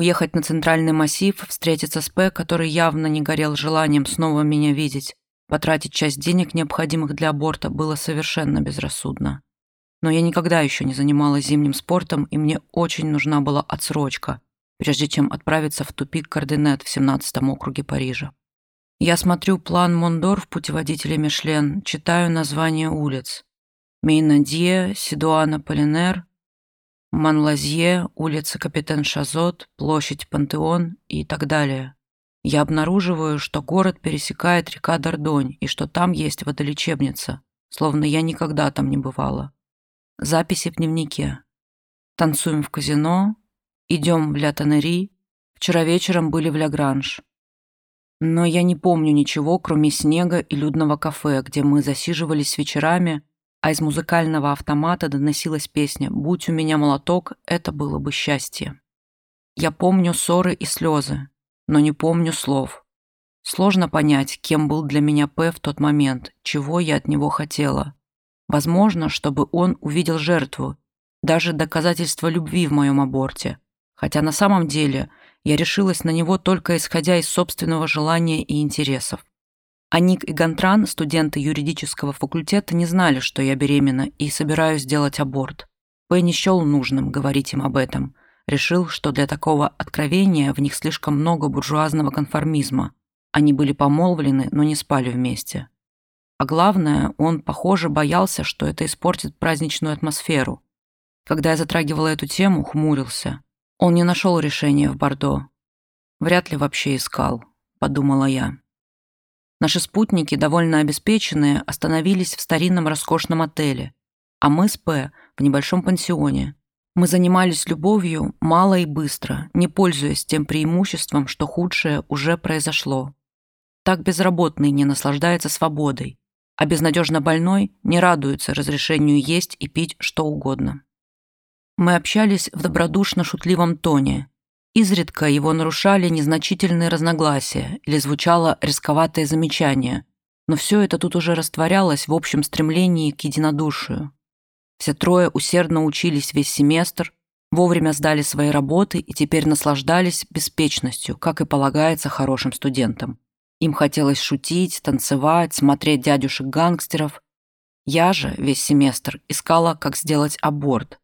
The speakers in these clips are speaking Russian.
Уехать на центральный массив, встретиться с П, который явно не горел желанием снова меня видеть, потратить часть денег, необходимых для аборта, было совершенно безрассудно. Но я никогда еще не занималась зимним спортом, и мне очень нужна была отсрочка, прежде чем отправиться в тупик Кардине в 17-м округе Парижа. Я смотрю план Мон-Дор в путеводителе Мишлен, читаю названия улиц. Мейнадье, Сидуана Аполлинер, Манлазье, улица Капитан Шазот, площадь Пантеон и так далее. Я обнаруживаю, что город пересекает река Дордонь и что там есть водолечебница, словно я никогда там не бывала. Записи в дневнике. Танцуем в казино, идем в Ля Танери, вчера вечером были в Ля Гранж. Но я не помню ничего, кроме снега и людного кафе, где мы засиживались вечерами, а из музыкального автомата доносилась песня «Будь у меня молоток, это было бы счастье». Я помню ссоры и слезы, но не помню слов. Сложно понять, кем был для меня П в тот момент, чего я от него хотела. Возможно, чтобы он увидел жертву, даже доказательство любви в моем аборте. Хотя на самом деле я решилась на него только исходя из собственного желания и интересов. Аник и Гантран, студенты юридического факультета, не знали, что я беременна и собираюсь сделать аборт. Пэй не счел нужным говорить им об этом. Решил, что для такого откровения в них слишком много буржуазного конформизма. Они были помолвлены, но не спали вместе. А главное, он, похоже, боялся, что это испортит праздничную атмосферу. Когда я затрагивала эту тему, хмурился. Он не нашел решения в Бордо. Вряд ли вообще искал, подумала я. Наши спутники, довольно обеспеченные, остановились в старинном роскошном отеле, а мы с П в небольшом пансионе. Мы занимались любовью мало и быстро, не пользуясь тем преимуществом, что худшее уже произошло. Так безработный не наслаждается свободой, а безнадежно больной не радуется разрешению есть и пить что угодно. Мы общались в добродушно-шутливом тоне, Изредка его нарушали незначительные разногласия или звучало рисковатое замечание, но все это тут уже растворялось в общем стремлении к единодушию. Все трое усердно учились весь семестр, вовремя сдали свои работы и теперь наслаждались беспечностью, как и полагается хорошим студентам. Им хотелось шутить, танцевать, смотреть дядюшек-гангстеров. Я же весь семестр искала, как сделать аборт,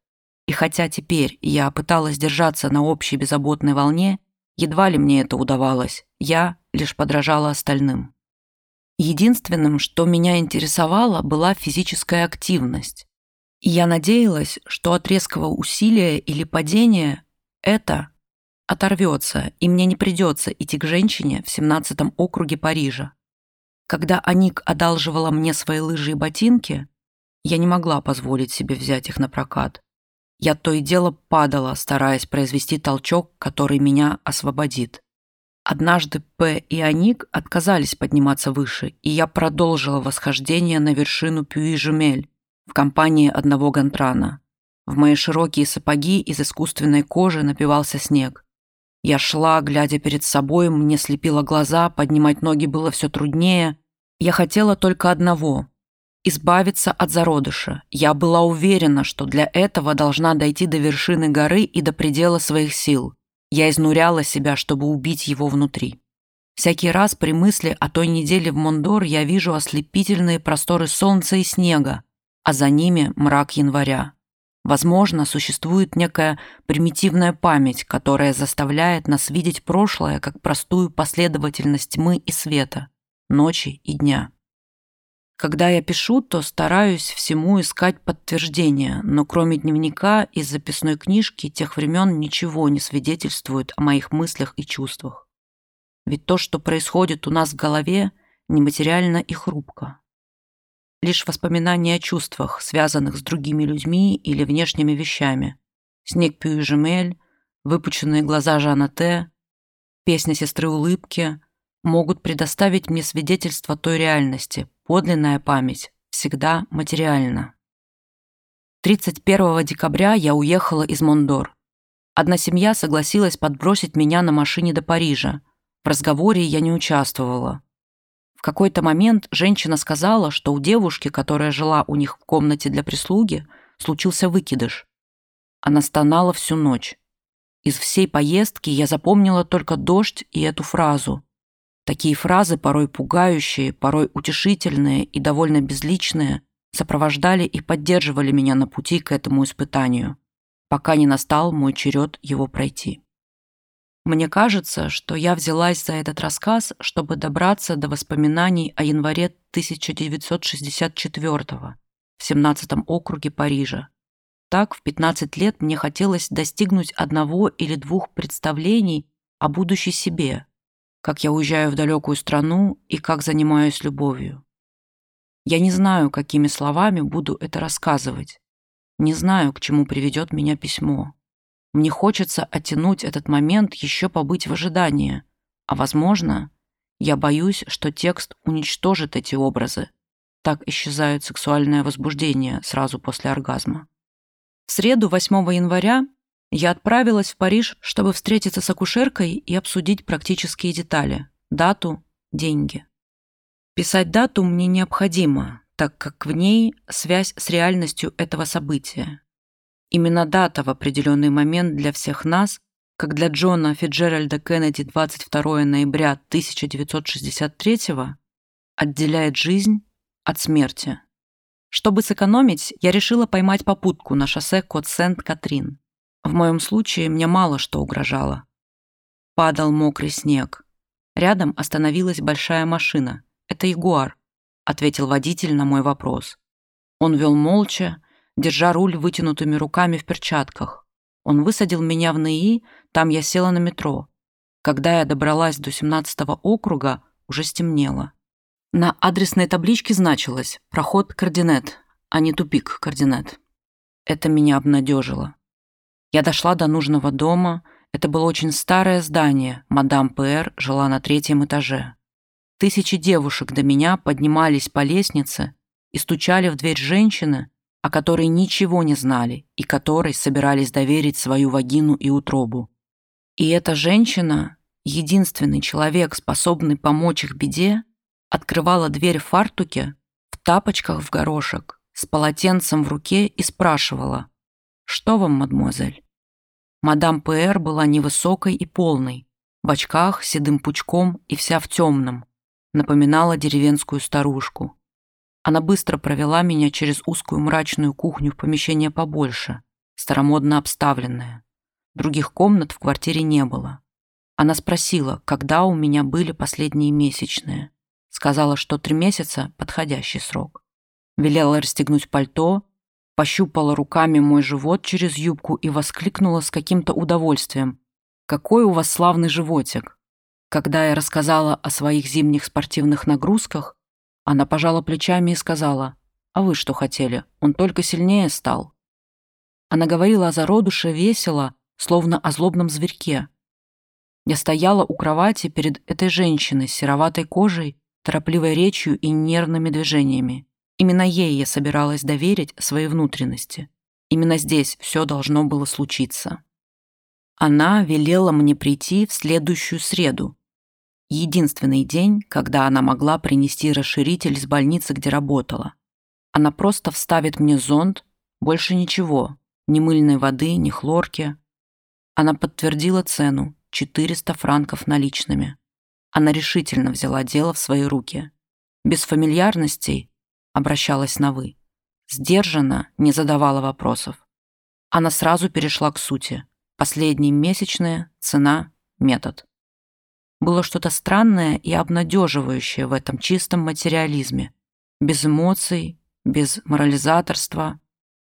и хотя теперь я пыталась держаться на общей беззаботной волне, едва ли мне это удавалось, я лишь подражала остальным. Единственным, что меня интересовало, была физическая активность. И я надеялась, что от резкого усилия или падения это оторвется, и мне не придется идти к женщине в 17 округе Парижа. Когда Аник одалживала мне свои лыжи и ботинки, я не могла позволить себе взять их на прокат. Я то и дело падала, стараясь произвести толчок, который меня освободит. Однажды П и Аник отказались подниматься выше, и я продолжила восхождение на вершину Пюи-Жумель в компании одного Гантрана. В мои широкие сапоги из искусственной кожи напивался снег. Я шла, глядя перед собой, мне слепило глаза, поднимать ноги было все труднее. Я хотела только одного избавиться от зародыша. Я была уверена, что для этого должна дойти до вершины горы и до предела своих сил. Я изнуряла себя, чтобы убить его внутри. Всякий раз при мысли о той неделе в Мондор я вижу ослепительные просторы солнца и снега, а за ними мрак января. Возможно, существует некая примитивная память, которая заставляет нас видеть прошлое как простую последовательность тьмы и света, ночи и дня. Когда я пишу, то стараюсь всему искать подтверждение, но кроме дневника и записной книжки тех времен ничего не свидетельствует о моих мыслях и чувствах. Ведь то, что происходит у нас в голове, нематериально и хрупко. Лишь воспоминания о чувствах, связанных с другими людьми или внешними вещами. Снег Пюи-Жемель, выпученные глаза Жана Т, песня сестры улыбки могут предоставить мне свидетельство той реальности, Подлинная память всегда материальна. 31 декабря я уехала из Мондор. Одна семья согласилась подбросить меня на машине до Парижа. В разговоре я не участвовала. В какой-то момент женщина сказала, что у девушки, которая жила у них в комнате для прислуги, случился выкидыш. Она стонала всю ночь. Из всей поездки я запомнила только дождь и эту фразу. Такие фразы, порой пугающие, порой утешительные и довольно безличные, сопровождали и поддерживали меня на пути к этому испытанию, пока не настал мой черед его пройти. Мне кажется, что я взялась за этот рассказ, чтобы добраться до воспоминаний о январе 1964 в 17 округе Парижа. Так, в 15 лет мне хотелось достигнуть одного или двух представлений о будущей себе, как я уезжаю в далекую страну и как занимаюсь любовью. Я не знаю, какими словами буду это рассказывать. Не знаю, к чему приведет меня письмо. Мне хочется оттянуть этот момент, еще побыть в ожидании. А возможно, я боюсь, что текст уничтожит эти образы. Так исчезает сексуальное возбуждение сразу после оргазма. В среду 8 января я отправилась в Париж, чтобы встретиться с акушеркой и обсудить практические детали – дату, деньги. Писать дату мне необходимо, так как в ней связь с реальностью этого события. Именно дата в определенный момент для всех нас, как для Джона Фиджеральда Кеннеди 22 ноября 1963 отделяет жизнь от смерти. Чтобы сэкономить, я решила поймать попутку на шоссе кот Сент-Катрин. В моем случае мне мало что угрожало. Падал мокрый снег. Рядом остановилась большая машина. «Это Ягуар», — ответил водитель на мой вопрос. Он вел молча, держа руль вытянутыми руками в перчатках. Он высадил меня в НИИ, там я села на метро. Когда я добралась до 17-го округа, уже стемнело. На адресной табличке значилось «Проход координат», а не «Тупик координат». Это меня обнадежило. Я дошла до нужного дома. Это было очень старое здание. Мадам П.Р. жила на третьем этаже. Тысячи девушек до меня поднимались по лестнице и стучали в дверь женщины, о которой ничего не знали и которой собирались доверить свою вагину и утробу. И эта женщина, единственный человек, способный помочь их беде, открывала дверь в фартуке, в тапочках в горошек, с полотенцем в руке и спрашивала «Что вам, мадемуазель?» Мадам П.Р. была невысокой и полной, в очках, седым пучком и вся в темном, напоминала деревенскую старушку. Она быстро провела меня через узкую мрачную кухню в помещение побольше, старомодно обставленное. Других комнат в квартире не было. Она спросила, когда у меня были последние месячные. Сказала, что три месяца – подходящий срок. Велела расстегнуть пальто, пощупала руками мой живот через юбку и воскликнула с каким-то удовольствием. «Какой у вас славный животик!» Когда я рассказала о своих зимних спортивных нагрузках, она пожала плечами и сказала, «А вы что хотели? Он только сильнее стал». Она говорила о зародуше весело, словно о злобном зверьке. Я стояла у кровати перед этой женщиной с сероватой кожей, торопливой речью и нервными движениями. Именно ей я собиралась доверить свои внутренности. Именно здесь все должно было случиться. Она велела мне прийти в следующую среду, Единственный день, когда она могла принести расширитель из больницы, где работала. Она просто вставит мне зонд, больше ничего, ни мыльной воды, ни хлорки. Она подтвердила цену – 400 франков наличными. Она решительно взяла дело в свои руки. Без фамильярностей обращалась на «вы». Сдержанно, не задавала вопросов. Она сразу перешла к сути. Последние месячные, цена, метод. Было что-то странное и обнадеживающее в этом чистом материализме. Без эмоций, без морализаторства.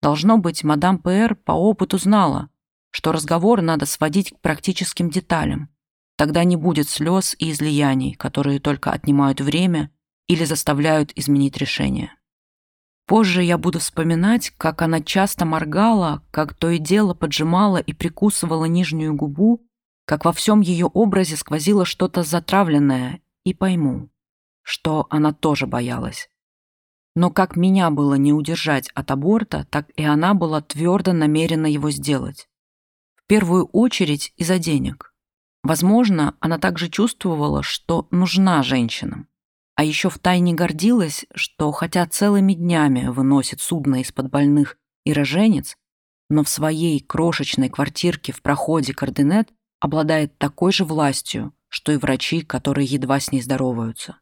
Должно быть, мадам П.Р. по опыту знала, что разговор надо сводить к практическим деталям. Тогда не будет слез и излияний, которые только отнимают время или заставляют изменить решение. Позже я буду вспоминать, как она часто моргала, как то и дело поджимала и прикусывала нижнюю губу, как во всем ее образе сквозило что-то затравленное, и пойму, что она тоже боялась. Но как меня было не удержать от аборта, так и она была твердо намерена его сделать. В первую очередь из-за денег. Возможно, она также чувствовала, что нужна женщинам. А еще втайне гордилась, что хотя целыми днями выносит судно из-под больных и роженец, но в своей крошечной квартирке в проходе координат обладает такой же властью, что и врачи, которые едва с ней здороваются.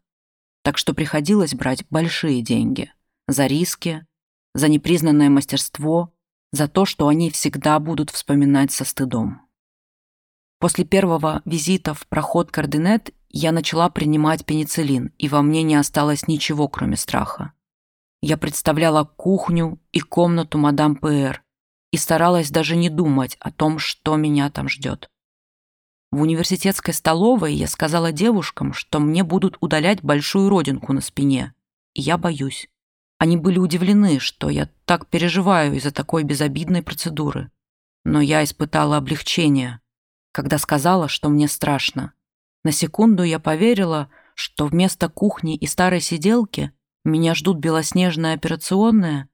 Так что приходилось брать большие деньги за риски, за непризнанное мастерство, за то, что они всегда будут вспоминать со стыдом. После первого визита в проход координат я начала принимать пенициллин, и во мне не осталось ничего, кроме страха. Я представляла кухню и комнату мадам П.Р. и старалась даже не думать о том, что меня там ждет. В университетской столовой я сказала девушкам, что мне будут удалять большую родинку на спине, и я боюсь. Они были удивлены, что я так переживаю из-за такой безобидной процедуры. Но я испытала облегчение, когда сказала, что мне страшно. На секунду я поверила, что вместо кухни и старой сиделки меня ждут белоснежная операционная